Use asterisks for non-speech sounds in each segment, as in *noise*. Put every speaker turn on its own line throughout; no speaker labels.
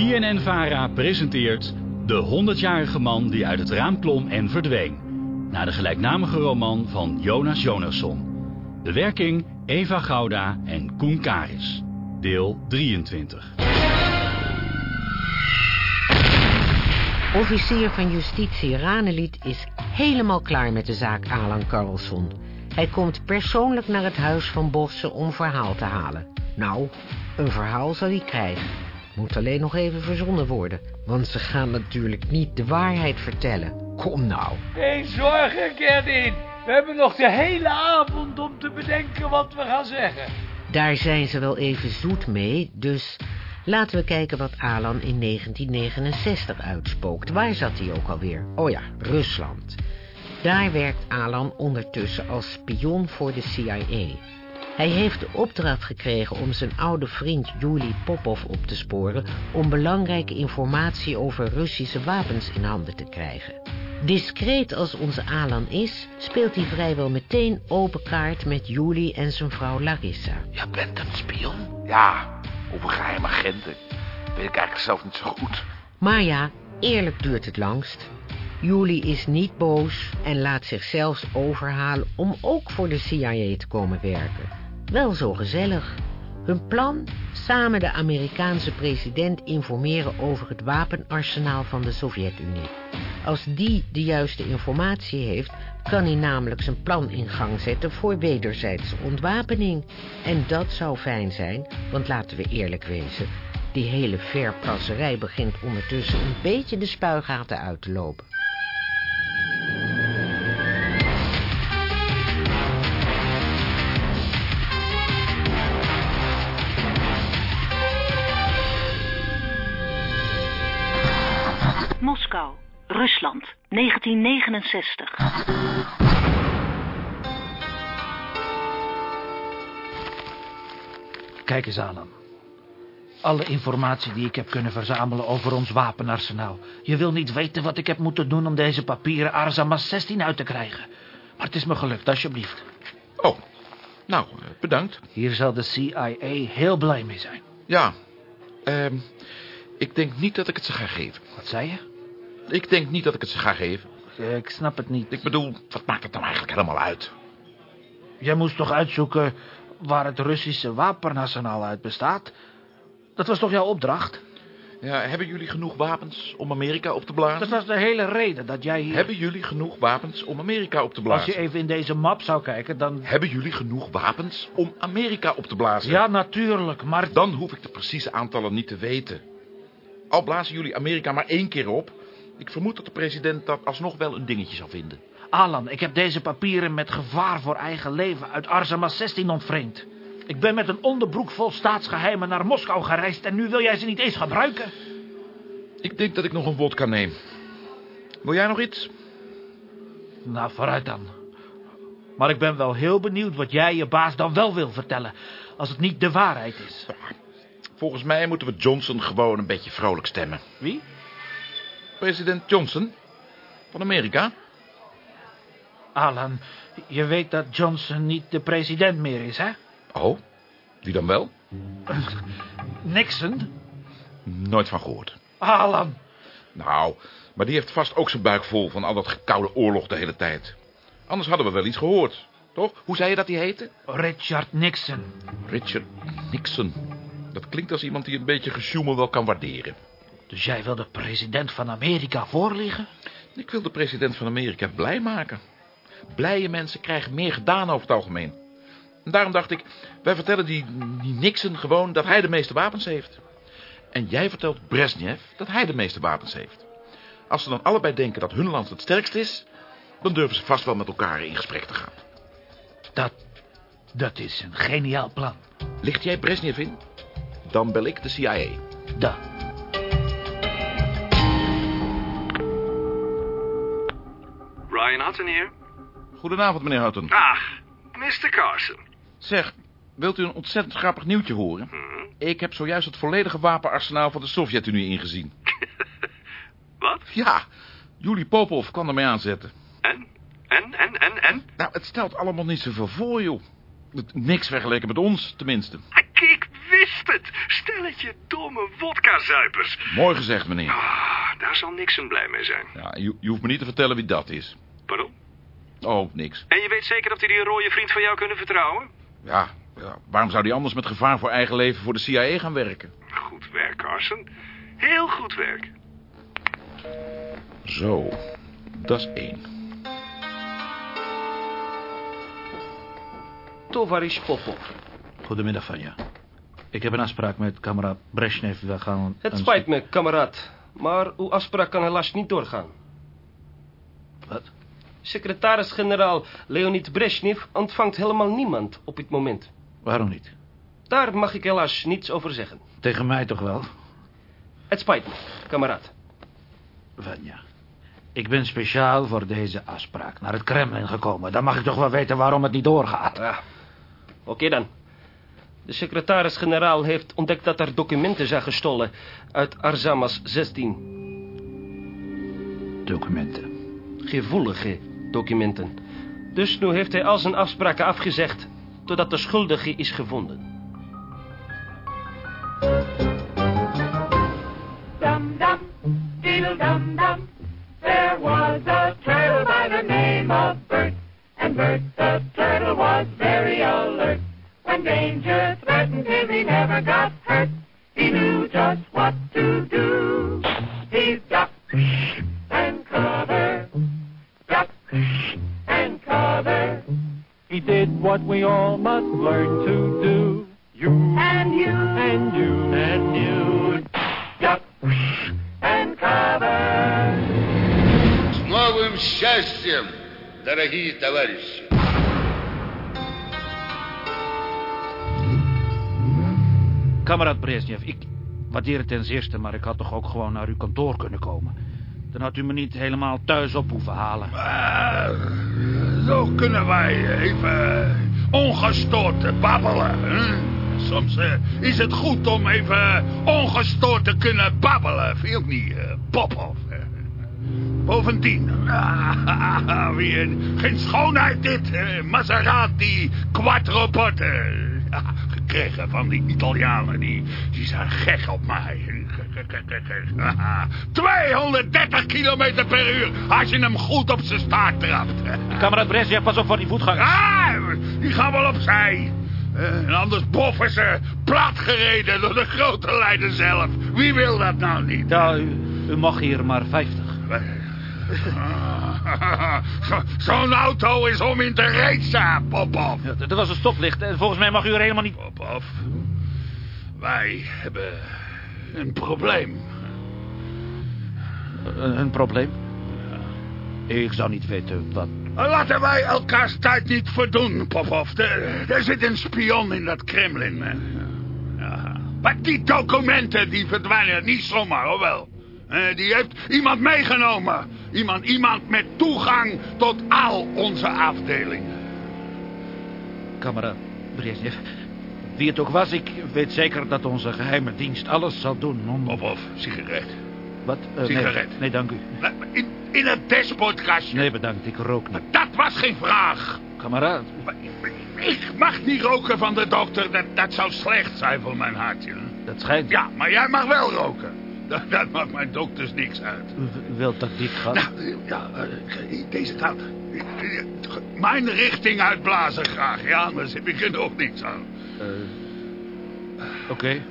BNN-VARA presenteert De 100-jarige man die uit het raam klom en verdween. Naar de gelijknamige roman van Jonas Jonasson. Bewerking Eva Gouda en Koen Karis. Deel 23.
Officier van justitie Ranelied is helemaal klaar met de zaak Alan Carlson. Hij komt persoonlijk naar het huis van Bossen om verhaal te halen. Nou, een verhaal zal hij krijgen. Moet alleen nog even verzonnen worden. Want ze gaan natuurlijk niet de waarheid vertellen. Kom nou.
Geen zorgen, Gerdien. We hebben nog de hele avond om te bedenken wat we gaan zeggen.
Daar zijn ze wel even zoet mee, dus laten we kijken wat Alan in 1969 uitspookt. Waar zat hij ook alweer? Oh ja, Rusland. Daar werkt Alan ondertussen als spion voor de CIA. Hij heeft de opdracht gekregen om zijn oude vriend Yuli Popov op te sporen... om belangrijke informatie over Russische wapens in handen te krijgen. Discreet als onze Alan is, speelt hij vrijwel meteen open kaart met Yuli en zijn vrouw Larissa.
Je bent een spion? Ja, of een geheim agent. Weet ik eigenlijk zelf niet zo goed.
Maar ja, eerlijk duurt het langst. Yuli is niet boos en laat zich zelfs overhalen om ook voor de CIA te komen werken. Wel zo gezellig. Hun plan? Samen de Amerikaanse president informeren over het wapenarsenaal van de Sovjet-Unie. Als die de juiste informatie heeft, kan hij namelijk zijn plan in gang zetten voor wederzijdse ontwapening. En dat zou fijn zijn, want laten we eerlijk wezen, die hele verplasserij begint ondertussen een beetje de spuigaten uit te lopen.
1969.
Kijk eens, Alan. Alle informatie die ik heb kunnen verzamelen over ons wapenarsenaal. Je wil niet weten wat ik heb moeten doen om deze papieren Arzamas 16 uit te krijgen. Maar het is me gelukt, alsjeblieft.
Oh, nou, eh, bedankt.
Hier zal de CIA heel blij mee zijn.
Ja, ehm, ik denk niet dat ik het ze ga geven.
Wat zei je?
Ik denk niet dat ik het ze ga geven.
Ik snap het niet.
Ik bedoel, wat maakt het nou eigenlijk helemaal uit?
Jij moest toch uitzoeken waar het Russische wapenarsenaal uit bestaat? Dat was toch jouw opdracht?
Ja, hebben jullie genoeg wapens om Amerika op te blazen?
Dat was de hele reden dat jij hier...
Hebben jullie genoeg wapens om Amerika op te
Als
blazen?
je even in deze map zou kijken, dan...
Hebben jullie genoeg wapens om Amerika op te blazen?
Ja, natuurlijk, maar...
Dan hoef ik de precieze aantallen niet te weten. Al blazen jullie Amerika maar één keer op... ik vermoed dat de president dat alsnog wel een dingetje zal vinden.
Alan, ik heb deze papieren met gevaar voor eigen leven uit Arzamas 16 ontvreemd. Ik ben met een onderbroek vol staatsgeheimen naar Moskou gereisd... en nu wil jij ze niet eens gebruiken?
Ik denk dat ik nog een wodka neem. Wil jij nog iets?
Nou, vooruit dan. Maar ik ben wel heel benieuwd wat jij je baas dan wel wil vertellen... als het niet de waarheid is.
Volgens mij moeten we Johnson gewoon een beetje vrolijk stemmen.
Wie?
President Johnson van Amerika.
Alan, je weet dat Johnson niet de president meer is, hè?
Oh, wie dan wel?
Nixon?
Nooit van gehoord.
Alan,
Nou, maar die heeft vast ook zijn buik vol van al dat gekoude oorlog de hele tijd. Anders hadden we wel iets gehoord, toch? Hoe zei je dat hij heette?
Richard Nixon.
Richard Nixon. Dat klinkt als iemand die een beetje gesjoemel wel kan waarderen.
Dus jij wil de president van Amerika voorliggen?
Ik wil de president van Amerika blij maken. Blije mensen krijgen meer gedaan over het algemeen. En daarom dacht ik, wij vertellen die, die Nixon gewoon dat hij de meeste wapens heeft. En jij vertelt Brezhnev dat hij de meeste wapens heeft. Als ze dan allebei denken dat hun land het sterkst is... dan durven ze vast wel met elkaar in gesprek te gaan.
Dat, dat is een geniaal plan.
Licht jij Brezhnev in? Dan bel ik de CIA.
Dat.
Brian Hutton hier.
Goedenavond, meneer Houghton.
Ach, Mr. Carson.
Zeg, wilt u een ontzettend grappig nieuwtje horen? Ik heb zojuist het volledige wapenarsenaal van de Sovjet-Unie ingezien. *laughs*
Wat?
Ja, Juli Popov kan ermee aanzetten.
En? En, en, en, en?
Nou, het stelt allemaal niet zoveel voor, joh. Niks vergeleken met ons, tenminste.
Ik, ik wist het. Stelletje domme wodka-zuipers.
Mooi gezegd, meneer.
Ah, daar zal Nixon blij mee zijn.
Ja, je, je hoeft me niet te vertellen wie dat is. Oh, niks.
En je weet zeker dat hij die rode vriend van jou kunnen vertrouwen?
Ja, ja, waarom zou die anders met gevaar voor eigen leven voor de CIA gaan werken?
Goed werk, Carson. Heel goed werk.
Zo, dat is één.
Tovarish Popov.
Goedemiddag, Vanja. Ik heb een afspraak met kameraad Brezhnev. We gaan...
Het spijt me, kameraad. Maar uw afspraak kan helaas niet doorgaan.
Wat?
Secretaris-generaal Leonid Brezhnev ontvangt helemaal niemand op dit moment.
Waarom niet?
Daar mag ik helaas niets over zeggen.
Tegen mij toch wel?
Het spijt me, kameraad.
Vanja. Ik ben speciaal voor deze afspraak naar het Kremlin gekomen. Dan mag ik toch wel weten waarom het niet doorgaat.
Ja. Oké dan. De secretaris-generaal heeft ontdekt dat er documenten zijn gestolen uit Arzamas 16.
Documenten.
Gevoelige documenten. Dus nu heeft hij al zijn afspraken afgezegd totdat de schuldige is gevonden.
dum dum, diddle dum dum. There was a turtle by the name of Bert, and Bert the turtle was very alert. When danger threatened him, he never got hurt. He knew just what to do. He ducked
He did what we all must learn to do. You
And you
and you and you.
duck and cover.
С новым счастьем, дорогие товарищи!
Kameraad Brezhnev, ik waardeer het ten zeerste, maar ik had toch ook gewoon naar uw kantoor kunnen komen. Dan had u me niet helemaal thuis op hoeven halen.
Zo kunnen wij even ongestoord babbelen. Hè? Soms eh, is het goed om even ongestoord te kunnen babbelen. Ook niet, eh, Popov? eh? Bovendien, *laughs* ah, weer geen schoonheid dit. eh, Maserati Quattroporte. Ja, gekregen van die Italianen. Die, die zijn gek op mij. Gek, gek, gek, gek. Ah, 230 kilometer per uur als je hem goed op zijn staart trapt. *laughs*
Kameraad Brezhnev, pas op voor die voetgangers.
Ah, die gaan wel opzij. Eh, en anders boffen ze platgereden door de grote leider zelf. Wie wil dat nou niet?
Ja, u, u mag hier maar 50.
Ah, *laughs* zo- Zo'n auto is om in te racen, Popov.
Ja, dat was een stoplicht en volgens mij mag u er helemaal niet...
Popov, wij hebben een probleem.
Een, een probleem? Ik zou niet weten wat...
Laten wij elkaars tijd niet verdoen, Popov. Er, er zit een spion in dat Kremlin. Ja. Maar die documenten die verdwijnen niet zomaar, hoor wel. Eh, die heeft iemand meegenomen. Iemand, iemand met toegang tot al onze afdelingen.
Kameraad Brezhnev, wie het ook was, ik weet zeker dat onze geheime dienst alles zal doen om...
Popov, sigaret.
Wat? Eh,
Sigaret.
Nee, nee, dank u.
In, in het dashboardkastje.
Nee, bedankt, ik rook niet.
Dat was geen vraag.
Kameraad,
Ik mag niet roken van de dokter. Dat, dat zou slecht zijn voor mijn hartje.
dat schijnt...
Ja, maar jij mag wel roken. Dat, dat maakt mijn dokters niks uit.
U wilt dat ik ga...
Nou, ja, eh, deze kant. Mijn richting uitblazen graag, ja, anders heb ik er nog niks aan.
Eh, Oké.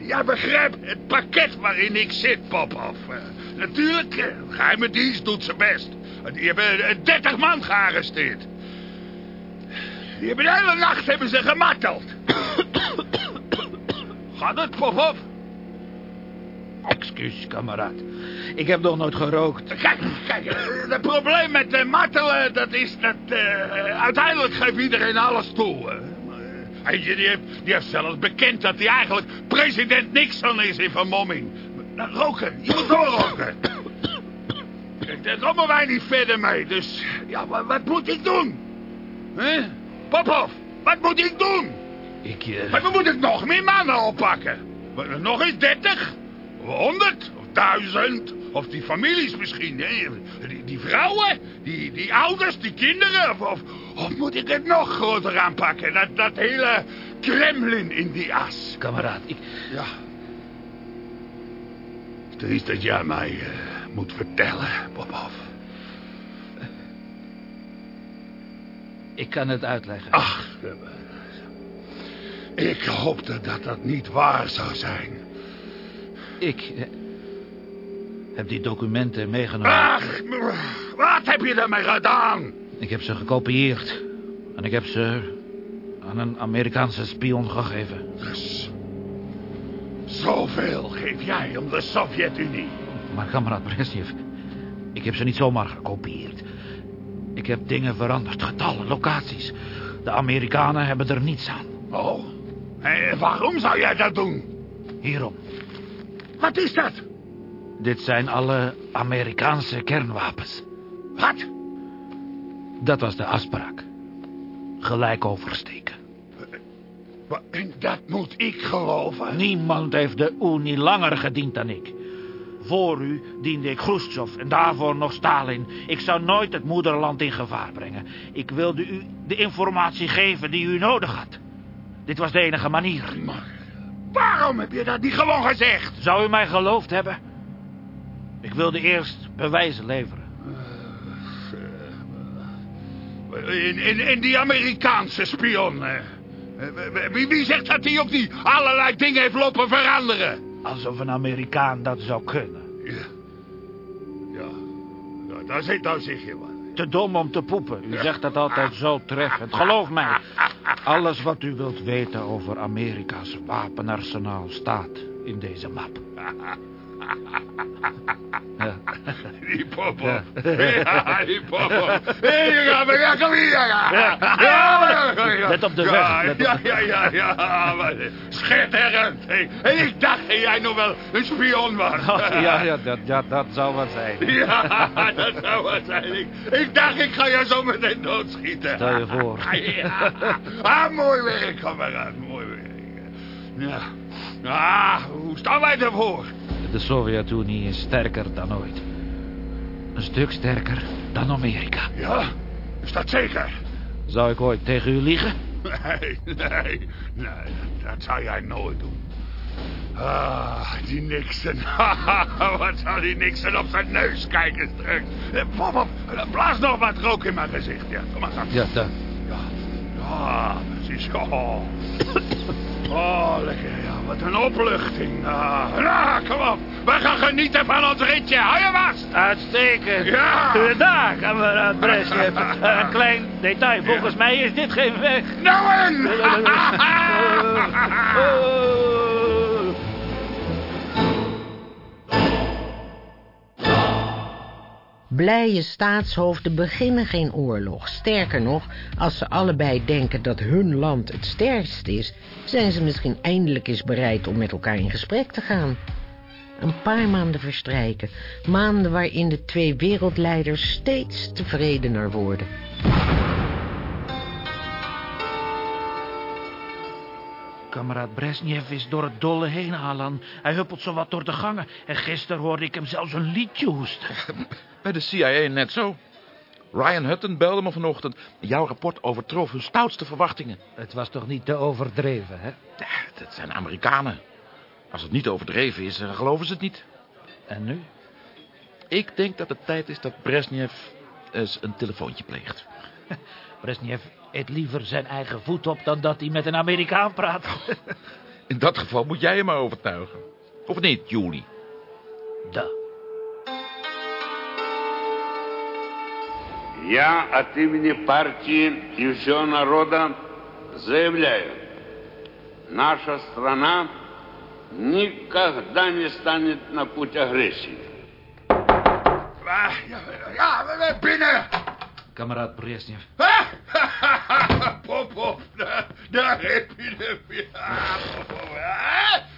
Jij begrijpt het pakket waarin ik zit, Popov. Eh, natuurlijk, eh, geheime dienst doet zijn best. Die hebben eh, 30 man gearresteerd. Die hebben de hele nacht hebben ze gemarteld. *coughs* Gaat het, Popov?
Excuus, kameraad. Ik heb nog nooit gerookt.
Kijk, kijk, eh, het probleem met de martelen, dat is dat eh, uiteindelijk geeft iedereen alles toe. Die heeft, die heeft zelfs bekend dat hij eigenlijk president Nixon is in vermomming. Nou, roken, je moet doorroken. Kijk, *coughs* daar komen wij niet verder mee, dus ja, wat, wat moet ik doen? Hè? Popov, wat moet ik doen?
Ik, eh...
Maar dan moet ik nog meer mannen oppakken. Nog eens 30? Of 100? Of 1000? Of die families misschien? Hè? Die, die vrouwen? Die, die ouders? Die kinderen? Of, of, of moet ik het nog groter aanpakken? Dat, dat hele Kremlin in die as.
Kameraad, ik...
Ja. Het is dat jij mij eh, moet vertellen, Popov.
Ik kan het uitleggen.
Ach, ik hoopte dat dat niet waar zou zijn.
Ik eh, heb die documenten meegenomen.
Ach, wat heb je daarmee gedaan?
Ik heb ze gekopieerd. En ik heb ze aan een Amerikaanse spion gegeven.
Dus zoveel geef jij om de Sovjet-Unie.
Maar kameraad Brezhnev, ik heb ze niet zomaar gekopieerd. Ik heb dingen veranderd, getallen, locaties. De Amerikanen hebben er niets aan.
Oh, en waarom zou jij dat doen?
Hierom.
Wat is dat?
Dit zijn alle Amerikaanse kernwapens.
Wat?
Dat was de afspraak. Gelijk oversteken.
En dat moet ik geloven?
Niemand heeft de Unie langer gediend dan ik. Voor u diende ik Khrushchev en daarvoor nog Stalin. Ik zou nooit het moederland in gevaar brengen. Ik wilde u de informatie geven die u nodig had. Dit was de enige manier.
Maar waarom heb je dat niet gewoon gezegd?
Zou u mij geloofd hebben? Ik wilde eerst bewijzen leveren.
In, in, in die Amerikaanse spion. Wie, wie zegt dat hij ook die allerlei dingen heeft lopen veranderen?
Alsof een Amerikaan dat zou kunnen.
Ja. Ja, ja daar, zit, daar zeg je wat.
Te dom om te poepen. U zegt dat altijd zo treffend. Geloof mij. Alles wat u wilt weten over Amerika's wapenarsenaal staat in deze map.
Die popo. Ja, die ja, ja, ja.
Let op de weg, let op
Ja, ja, ja, ja. Schitterend. Hey, En ik dacht dat jij nog wel een spion was.
Ja, ja, *laughs* dat, ja, dat zou wat zijn.
Ja, dat zou wat zijn. Ik, ik dacht, ik ga je zo meteen doodschieten.
Stel je voor. *laughs*
Ja. Ah, mooi werk, kameraad. Mooi werk. Ja. Ah, hoe staan wij ervoor?
De Sovjet-Unie is sterker dan ooit. Een stuk sterker dan Amerika.
Ja, is dat zeker?
Zou ik ooit tegen u liegen?
Nee, nee, nee, dat, zou jij nooit doen. Ah, die Nixon. *laughs* wat zou die Nixon op zijn neus kijken straks. Eh, Pop op, blaas nog wat rook in mijn gezicht. Ja, kom maar.
Ja, dat.
Ja, ja, precies. Oh, oh lekker. Wat een opluchting. Ah, nou, kom op. We gaan genieten van ons ritje. Hou je vast.
Uitstekend.
Ja.
Uh, Daar, kameraad Brezhnev. Uh, een klein detail. Volgens mij is dit geen weg.
Nou en!
Blije staatshoofden beginnen geen oorlog. Sterker nog, als ze allebei denken dat hun land het sterkst is... zijn ze misschien eindelijk eens bereid om met elkaar in gesprek te gaan. Een paar maanden verstrijken. Maanden waarin de twee wereldleiders steeds tevredener worden.
Kameraad Brezhnev is door het dolle heen, Alan. Hij huppelt zo wat door de gangen. En gisteren hoorde ik hem zelfs een liedje hoesten. *laughs*
Bij de CIA net zo. Ryan Hutton belde me vanochtend. Jouw rapport overtrof hun stoutste verwachtingen.
Het was toch niet te overdreven, hè?
Ja, dat zijn Amerikanen. Als het niet overdreven is, dan geloven ze het niet.
En nu?
Ik denk dat het tijd is dat Brezhnev eens een telefoontje pleegt. *laughs*
Brezhnev eet liever zijn eigen voet op dan dat hij met een Amerikaan praat.
In dat geval moet jij hem maar overtuigen. Of niet, Julie?
Da.
Я от имени партии и всего народа заявляю, наша страна никогда не станет на путь агрессии.
Ah, ja, ja, we- we- binnen.
Kameraad Brezhnev.
Pop op, daar, daar heb je hem. Ja, pop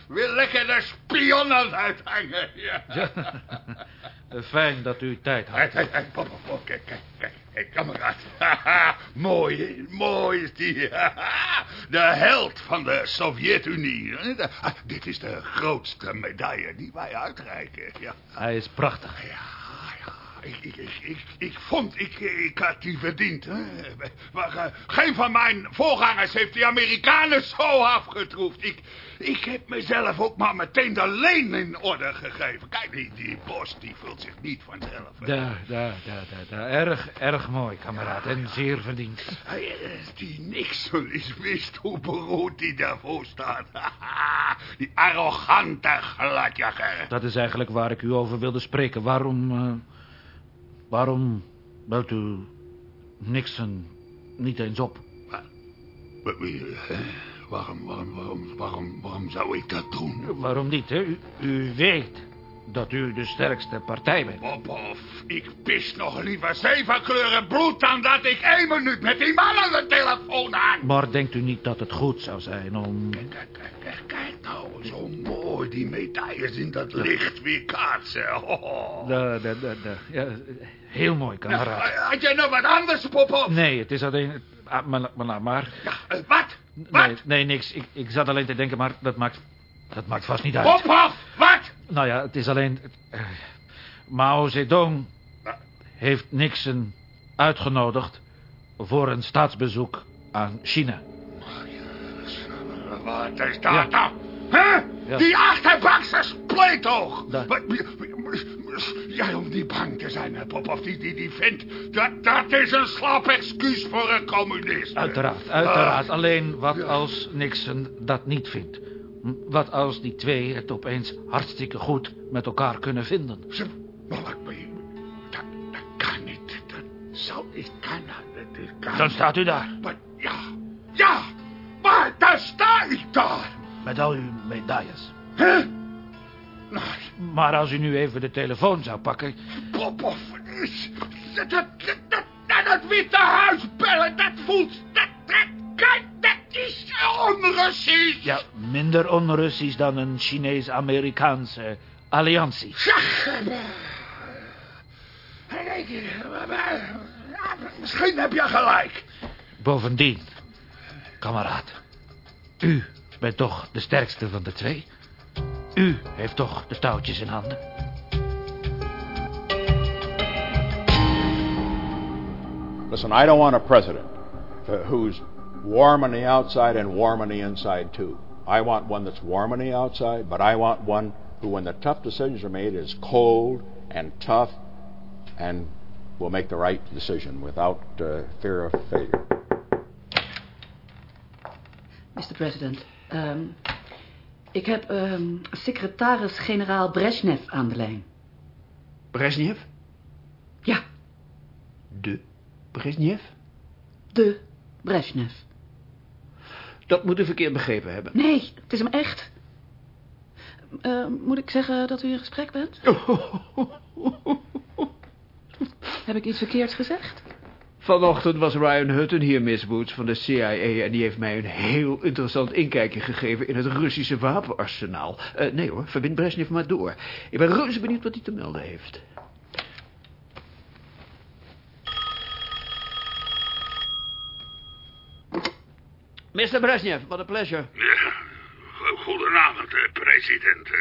Weer lekker de spionnen uithangen. Ja. *laughs*
Fijn dat u tijd had.
hey, hey, pop op, pop. Kijk, kijk, kijk. Hey, kameraad. Mooi, mooi is die. De held van de Sovjet-Unie. Ah, Dit is de grootste medaille die wij uitreiken. Ja.
Hij is prachtig.
Ja, ik, ik, ik, ik, vond, ik, ik had die verdiend. Hè? Maar, eh, geen van mijn voorgangers heeft die Amerikanen zo afgetroefd. Ik, ik heb mezelf ook maar meteen de leen in orde gegeven. Kijk, die, die bos die vult zich niet vanzelf.
Daar, daar, daar, daar. Erg, erg mooi, kameraad. En zeer verdiend.
Eh, Die Nixon is wist hoe beroerd die daarvoor staat. *laughs* die arrogante gladjager.
Dat is eigenlijk waar ik u over wilde spreken. Waarom, eh, waarom belt u Nixon niet eens op?
Eh, Waarom, waarom, waarom, waarom, waarom zou ik dat doen?
Waarom niet, hè? U, u weet dat u de sterkste partij bent.
Popov, ik pis nog liever zeven kleuren bloed dan dat ik één minuut met die man aan de telefoon hang.
Maar denkt u niet dat het goed zou zijn om...
Kijk, kijk, kijk, kijk nou, zo mooi die medailles in dat licht weer kaatsen. Oh.
Da, da, da, da. Ja, heel mooi, kameraad.
Had jij nog wat anders, Popov?
Nee, het is alleen... ah, maar, maar, maar...
Eh, wat?
Nee, nee, niks. Ik, ik zat alleen te denken, maar dat maakt... Dat maakt vast niet uit.
Popov, wat?
Nou ja, het is alleen... eh, Mao Zedong heeft Nixon uitgenodigd... voor een staatsbezoek aan China.
Wat is dat nou? Hè? Die achterbakse spleetoog! Jij hoeft niet bang te zijn, Popov. Die, die, die vent, dat, dat is een slap excuus voor een communist.
Uiteraard, uiteraard. Alleen wat als Nixon dat niet vindt? Wat als die twee het opeens hartstikke goed met elkaar kunnen vinden?
Ze- Dat, dat kan niet. Dat zou niet kunnen. Dat kan
Dan staat u daar.
Maar ja, ja, maar daar sta ik daar.
Met al uw medailles.
Hè? Nou,
Maar als u nu even de telefoon zou pakken...
Popov is... Dat, dat, dat, dat, Witte Huis bellen, dat voelt... Dat, dat, is onrussisch.
Ja, minder onrussisch dan een Chinees-Amerikaanse alliantie.
Eh, ik- eh, Misschien heb je gelijk.
Bovendien, kameraad. U bent toch de sterkste van de twee? U heeft toch de touwtjes in handen?
Listen, I don't want a president uh, who's warm on the outside and warm on the inside, too. I want one that's warm on the outside, but I want one who, when the tough decisions are made, is cold and tough and will make the right decision without uh, fear of failure.
Mr. President, ehm, ik heb ehm, secretaris-generaal Brezhnev aan de lijn.
Brezhnev?
Ja,
De Brezhnev?
de Brezhnev.
Dat moet u verkeerd begrepen hebben.
Nee, het is hem echt. Eh, moet ik zeggen dat u in gesprek bent? Heb ik iets verkeerds gezegd?
Vanochtend was Ryan Hutton hier, Miss Woods, van de CIA... en die heeft mij een heel interessant inkijkje gegeven... in het Russische wapenarsenaal. Eh, nee hoor, verbind Brezhnev maar door. Ik ben reuze benieuwd wat hij te melden heeft. Mr. Brezhnev, what a pleasure.
Goedenavond, eh, president. Eh,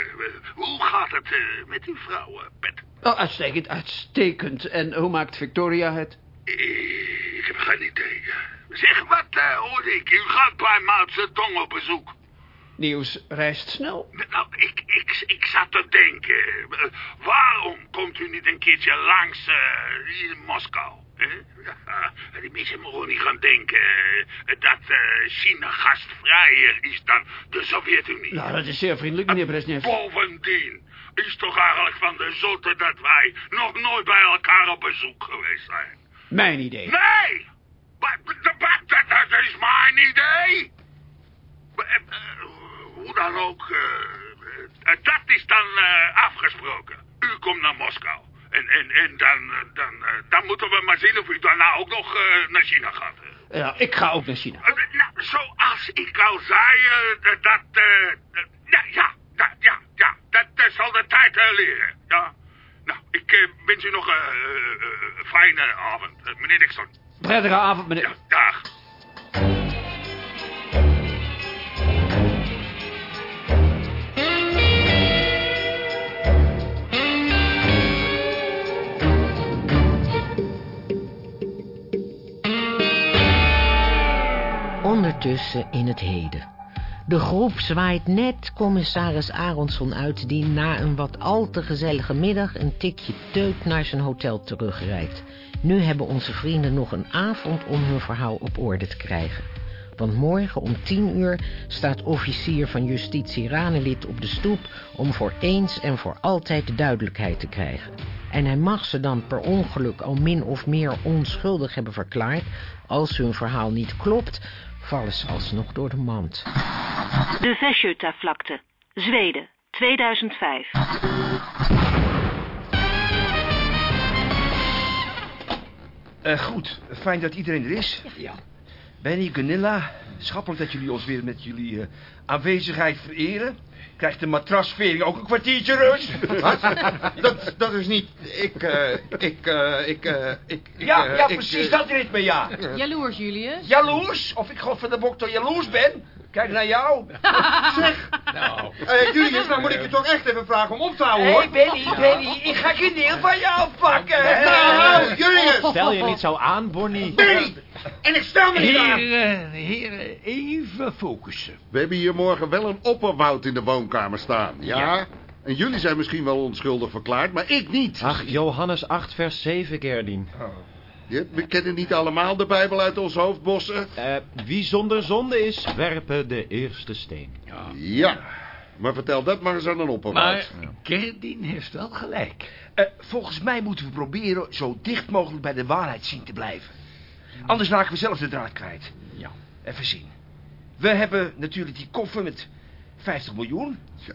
Hoe gaat het eh, met uw vrouw, Pet?
Oh, uitstekend, uitstekend. En hoe maakt Victoria het?
Ik heb geen idee. Zeg, wat hoorde ik? U gaat bij Mao Zedong op bezoek.
Nieuws reist snel.
Nou, ik, ik, ik zat te denken. waarom komt u niet een keertje langs in Moskou? Ja, *laughs* die mensen mogen niet gaan denken eh, dat eh, China gastvrijer is dan de Sovjet-Unie.
Nou, dat is zeer vriendelijk, meneer Brezhnev.
Bovendien is toch eigenlijk van de zotte dat wij nog nooit bij elkaar op bezoek geweest zijn.
Mijn idee.
Nee! Dat, is mijn idee! Eh, eh, Hoe dan ook, eh, eh, dat is dan eh, afgesproken. U komt naar Moskou. En, en, en dan, eh, dan, eh, dan moeten we maar zien of u daarna ook nog eh, naar China gaat.
Ja, ik ga ook naar China.
Nou, zoals ik al zei, dat... ja, ja, ja, ja, ja, dat zal de tijd leren. Ja. Nou, ik wens u nog een fijne avond, meneer Dixon.
Prettige avond, meneer.
Dag.
Ondertussen in het heden. De groep zwaait net commissaris Aronson uit... die na een wat al te gezellige middag een tikje teut naar zijn hotel terugrijdt. Nu hebben onze vrienden nog een avond om hun verhaal op orde te krijgen. Want morgen om tien uur staat officier van justitie Ranelid op de stoep... om voor eens en voor altijd duidelijkheid te krijgen. En hij mag ze dan per ongeluk al min of meer onschuldig hebben verklaard... als hun verhaal niet klopt, vallen ze alsnog door de mand.
De Vesjöta-vlakte, Zweden, 2005.
Eh, goed, fijn dat iedereen er is. Ja. Benny, Gunilla, schappelijk dat jullie ons weer met jullie eh, aanwezigheid vereren. Krijgt de matrasvering ook een kwartiertje rust?
Wat? *laughs* Dat, dat is niet... Ik, eh, ik, eh, ik, eh, ik...
Ja, ja,
ik,
precies, dat ritme, ja.
Jaloers, Julius.
Jaloers? Of ik god van de bok toch jaloers ben? Kijk naar jou. *laughs*
Zeg,
Nou.
eh, Julius, nou moet ik je toch echt even vragen om op te houden,
Hé,
hoor.
hey, Benny, Benny, ik ga geen deel van je afpakken.
Nou, Julius!
Stel je niet zo aan, Bonnie.
Benny! En ik stel me niet aan!
Heren, heren, even focussen.
We hebben hier morgen wel een opperwoud in de woonkamer staan, ja?
Ja.
En jullie zijn misschien wel onschuldig verklaard, maar ik niet.
Ach, Johannes 8 vers 7, Gerdien.
Ja, we kennen niet allemaal de Bijbel uit ons hoofd, Bossen.
Eh, wie zonder zonde is, werpen de eerste steen.
Ja, maar vertel dat maar eens aan een opperwoud.
Maar Gerdien heeft wel gelijk.
Eh, volgens mij moeten we proberen zo dicht mogelijk bij de waarheid zien te blijven. Anders raken we zelf de draad kwijt.
Ja.
Even zien. We hebben natuurlijk die koffer met 50 miljoen.
Ja.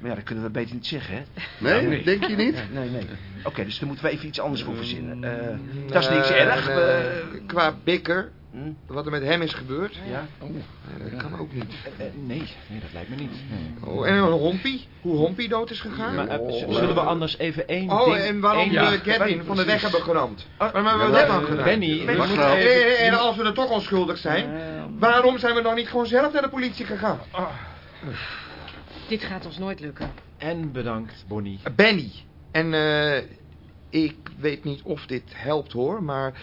Maar ja, dat kunnen we beter niet zeggen, hè?
Nee,
Nou,
denk je niet?
Nee, nee. Oké, dus dan moeten we even iets anders voor verzinnen. Eh, dat is niks
Eh,
erg.
eh, qua bikker, wat er met hem is gebeurd.
Ja.
eh, dat kan ook niet.
nee, nee, dat lijkt me niet.
Oh, en een hompie? Hoe hompie dood is gegaan?
Maar, eh, z- zullen we anders even één
Oh,
ding...
en waarom
één
we
ding-
Gavin van de weg hebben geramd.
Ah,
hebben we
ja,
dat dan
eh,
gedaan?
Benny, we even-
en als we er toch onschuldig zijn, waarom zijn we dan niet gewoon zelf naar de politie gegaan?
Dit gaat ons nooit lukken.
En bedankt, Bonnie.
Benny. En eh, ik weet niet of dit helpt hoor, maar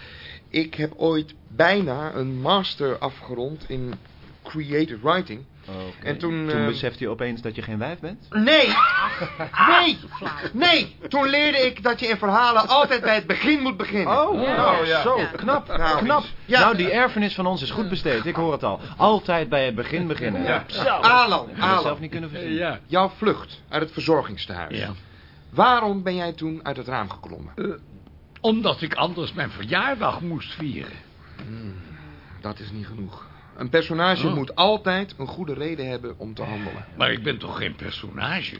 ik heb ooit bijna een master afgerond in creative writing. En toen...
Toen
eh,
beseft je opeens dat je geen wijf bent?
Nee! *laughs* Nee! Nee! Toen leerde ik dat je in verhalen altijd bij het begin moet beginnen.
Oh, nou, zo, knap,
Nou,
knap.
ja.
Nou, die erfenis van ons is goed besteed, ik hoor het al. Altijd bij het begin beginnen.
Ja.
Zo.
Alan,
Ik had het
Alan.
zelf niet kunnen verzinnen.
Jouw vlucht uit het verzorgingstehuis.
Ja.
Waarom ben jij toen uit het raam geklommen?
Eh, omdat ik anders mijn verjaardag moest vieren.
Dat is niet genoeg. Een personage
Oh.
moet altijd een goede reden hebben om te handelen.
Maar ik ben toch geen personage?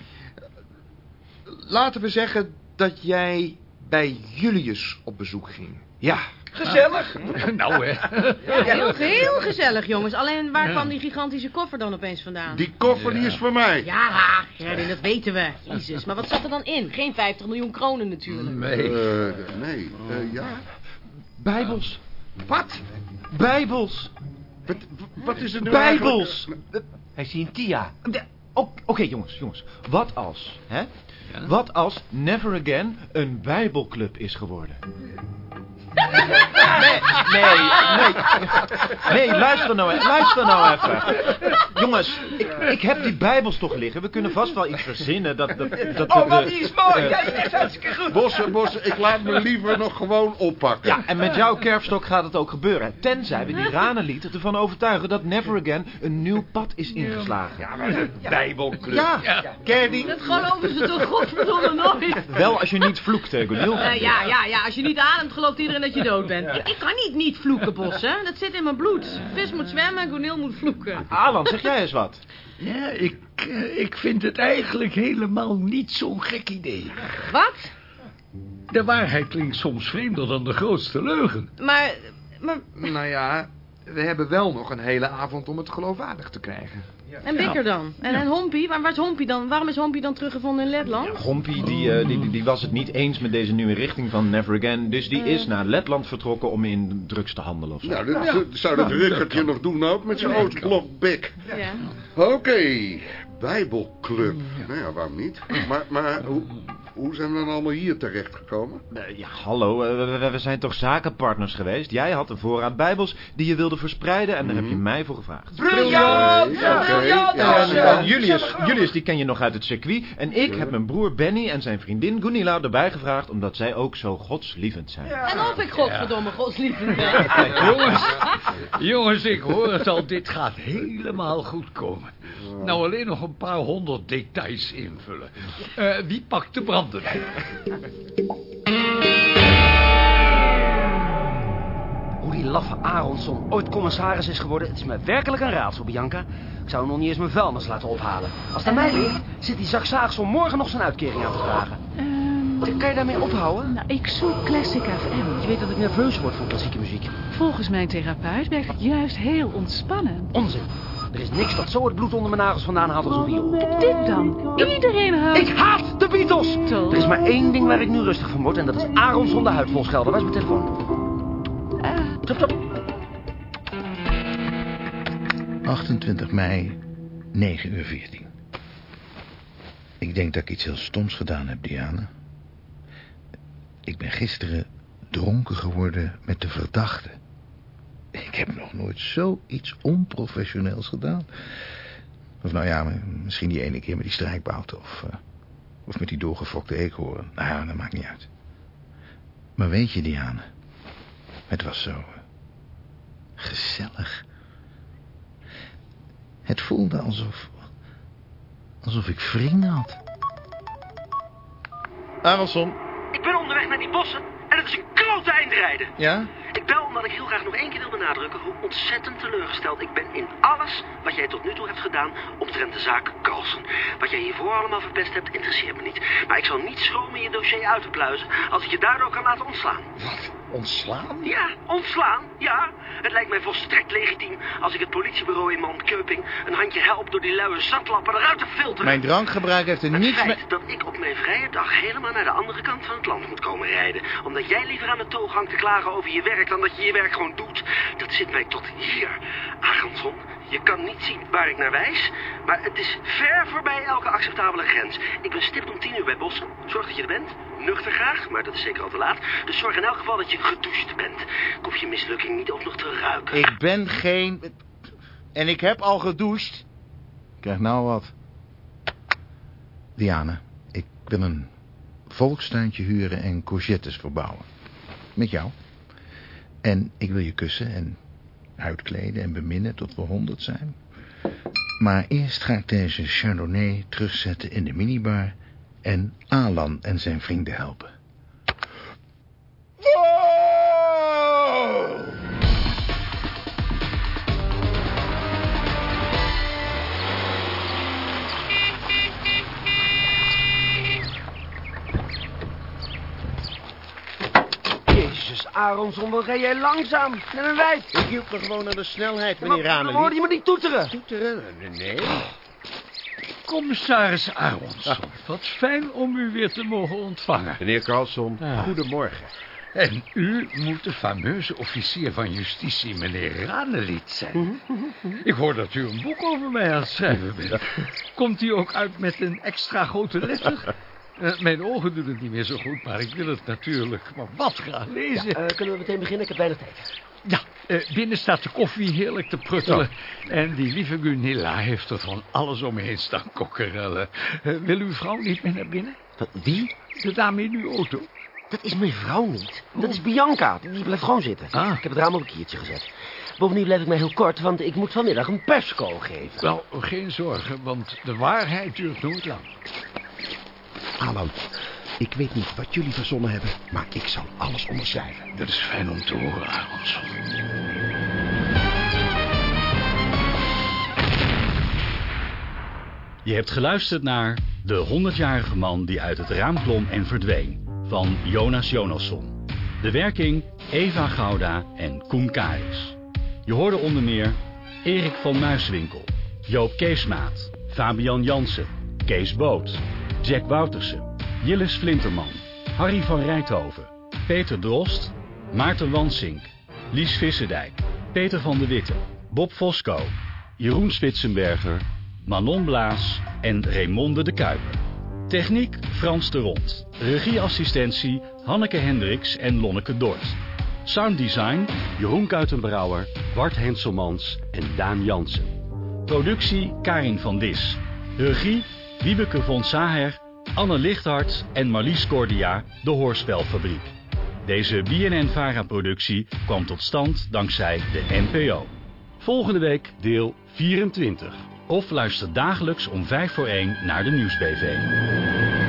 Laten we zeggen dat jij bij Julius op bezoek ging.
Ja. Gezellig. *laughs*
nou, hè.
Ja, heel, heel gezellig, jongens. Alleen, waar kwam die gigantische koffer dan opeens vandaan?
Die koffer die is voor mij.
Ja, Gerdin, dat weten we. Jezus, maar wat zat er dan in? Geen 50 miljoen kronen natuurlijk.
Nee.
Eh, nee, eh, ja.
Bijbels.
Wat?
Bijbels.
Wat, wat is er nu
Bijbels.
Hij ziet een Tia.
Oké, jongens, jongens. Wat als, hè? Wat als Never Again een bijbelclub is geworden? Nee, nee, nee. Nee, luister nou, e- luister nou even. Jongens, ik, ik heb die bijbels toch liggen. We kunnen vast wel iets verzinnen dat... dat, dat
Oh,
de-
die is mooi.
eh,
Ja, die is hartstikke goed.
Bossen, bossen, ik laat me liever nog gewoon oppakken.
Ja, en met jouw kerfstok gaat het ook gebeuren. Tenzij we die ranenlied ervan overtuigen dat Never Again een nieuw pad is ingeslagen. Ja,
Bijbelclub.
Ja, Kerdy.
Dat geloven ze toch godverdomme nooit?
Wel als je niet vloekt, hè, Gunil.
Eh, ja, ja, ja, als je niet ademt gelooft iedereen dat je dood bent. *laughs* Ik kan niet niet vloeken, bossen. Dat zit in mijn bloed. Vis moet zwemmen, Gunil moet vloeken.
Alan, zeg jij eens wat.
Ja, ik, eh, ik vind het eigenlijk helemaal niet zo'n gek idee.
Wat?
De waarheid klinkt soms vreemder dan de grootste leugen.
Maar, maar,
Nou ja, we hebben wel nog een hele avond om het geloofwaardig te krijgen.
En Bikker dan? En, en Hompie? Waar, waar is Hompie dan? Waarom is Hompie dan teruggevonden in Letland?
Gompie, die, eh, die, die, die was het niet eens met deze nieuwe richting van Never Again. Dus die is naar Letland vertrokken om in drugs te handelen of zo.
Nou, dat, zou dat Rickertje nog doen ook met zijn Oostblok bek.
Ja.
Oké, Bijbelclub. Nou ja, waarom niet? Maar, maar hoe, hoe zijn we dan allemaal hier terechtgekomen?
Eh, ja, hallo, eh, we, we- we zijn toch zakenpartners geweest? Jij had een voorraad bijbels die je wilde verspreiden en daar heb je mij voor gevraagd.
Briljant!
Ja,
ja.
Julius, Julius, die ken je nog uit het circuit. En ik heb mijn broer Benny en zijn vriendin Gunilla erbij gevraagd... omdat zij ook zo godslievend zijn.
En of ik godverdomme godsliefde ben. *laughs*
jongens, jongens, ik hoor het al. Dit gaat helemaal goed komen. Nou, alleen nog een paar honderd details invullen. Eh, wie pakt de brandewijn?
Hoe die laffe Aronson ooit commissaris is geworden, het is me werkelijk een raadsel, Bianca. Ik zou hem nog niet eens mijn vuilnis laten ophalen. Als het aan mij ligt, zit die Zaagson morgen nog zijn uitkering aan te vragen. Kan je daarmee ophouden?
Nou, ik zoek Classic FM.
Je weet dat ik nerveus word van klassieke muziek.
Volgens mijn therapeut werkt het juist heel ontspannend.
Onzin. Er is niks dat zo het bloed onder mijn nagels vandaan haalt als een viool.
Dit dan. Iedereen houdt...
Ik haat de Beatles! Er is maar één ding waar ik nu rustig van word... en dat is Aaron zonder huid vol schelden. Waar is mijn telefoon? Stop, stop.
28 mei, 9 uur 14. Ik denk dat ik iets heel stoms gedaan heb, Diane. Ik ben gisteren dronken geworden met de verdachte. Ik heb nog nooit zoiets onprofessioneels gedaan. Of nou ja, misschien die ene keer met die strijkbout of, eh, of met die doorgefokte eekhoorn. Nou ja, dat maakt niet uit. Maar weet je, Diane, het was zo eh, gezellig. Het voelde alsof... alsof ik vrienden had. Aronson,
Ik ben onderweg naar die bossen en het is een klote eindrijden.
ja?
Ik bel omdat ik heel graag nog één keer wil benadrukken hoe ontzettend teleurgesteld ik ben in alles wat jij tot nu toe hebt gedaan omtrent de zaak Carlsen. Wat jij hiervoor allemaal verpest hebt, interesseert me niet. Maar ik zal niet schromen je dossier uit te pluizen als ik je daardoor kan laten ontslaan.
Wat? Ontslaan?
Ja, ontslaan, ja. Het lijkt mij volstrekt legitiem als ik het politiebureau in Mountkeuping een handje help door die luie zatlappen eruit te filteren.
Mijn drankgebruik heeft er
Het
niets
feit
mee...
dat ik op mijn vrije dag helemaal naar de andere kant van het land moet komen rijden... omdat jij liever aan de toog hangt te klagen over je werk dan dat je je werk gewoon doet... dat zit mij tot hier. Aronson, je kan niet zien waar ik naar wijs... maar het is ver voorbij elke acceptabele grens. Ik ben stipt om tien uur bij Bos. Zorg dat je er bent. Nuchter graag, maar dat is zeker al te laat. Dus zorg in elk geval dat je gedoucht bent. Ik hoef je mislukking niet ook nog te ruiken.
Ik ben geen... En ik heb al gedoucht. Krijg nou wat. Diane, ik wil een volkstuintje huren en courgettes verbouwen. Met jou. En ik wil je kussen en uitkleden en beminnen tot we honderd zijn. Maar eerst ga ik deze Chardonnay terugzetten in de minibar... en Alan en zijn vrienden helpen.
Aronson, wat rij jij langzaam? Net een wijf.
Ik hield me gewoon aan de snelheid,
Ja, maar- dan hoorde je me niet toeteren.
Toeteren? Nee.
Commissaris Aronson, wat fijn om u weer te mogen ontvangen.
Meneer Carlson, goedemorgen.
En u moet de fameuze officier van justitie, meneer Ranelid, zijn. *laughs* Ik hoor dat u een boek over mij aan het schrijven bent. Komt u ook uit met een extra grote letter? *laughs* Eh, mijn ogen doen het niet meer zo goed, maar ik wil het natuurlijk maar wat graag lezen.
Eh, kunnen we meteen beginnen? Ik heb weinig tijd.
Ja, eh, binnen staat de koffie heerlijk te pruttelen. En die lieve Gunilla heeft er van alles omheen staan kokkerellen. Wil uw vrouw niet meer naar binnen?
Wie?
De dame in uw auto.
Dat is mijn vrouw niet. Dat is Bianca. Die blijft gewoon zitten.
Ah.
Ik heb het raam op een kiertje gezet. Bovendien blijf ik mij heel kort, want ik moet vanmiddag een persco geven.
Wel, geen zorgen, want de waarheid duurt nooit lang.
Alan, ik weet niet wat jullie verzonnen hebben, maar ik zal alles onderschrijven.
Dat is fijn om te horen, Aronson.
Je hebt geluisterd naar De 100-jarige man die uit het raam klom en verdween van Jonas Jonasson. De werking Eva Gouda en Koen Karis. Je hoorde onder meer Erik van Muiswinkel, Joop Keesmaat, Fabian Jansen, Kees Boot, Jack Woutersen, Jillis Flinterman, Harry van Rijthoven, Peter Drost, Maarten Wansink, Lies Visserdijk, Peter van de Witte, Bob Fosco, Jeroen Spitsenberger, Manon Blaas en Raymonde de Kuiper. Techniek Frans de Rond. Regieassistentie Hanneke Hendricks en Lonneke Dort. Sounddesign Jeroen Kuitenbrouwer, Bart Henselmans en Daan Jansen. Productie Karin van Dis. Regie Wiebeke von Saher, Anne Lichthart en Marlies Cordia, de Hoorspelfabriek. Deze BNN-VARA-productie kwam tot stand dankzij de NPO. Volgende week deel 24. Of luister dagelijks om 5 voor 1 naar de Nieuwsbv.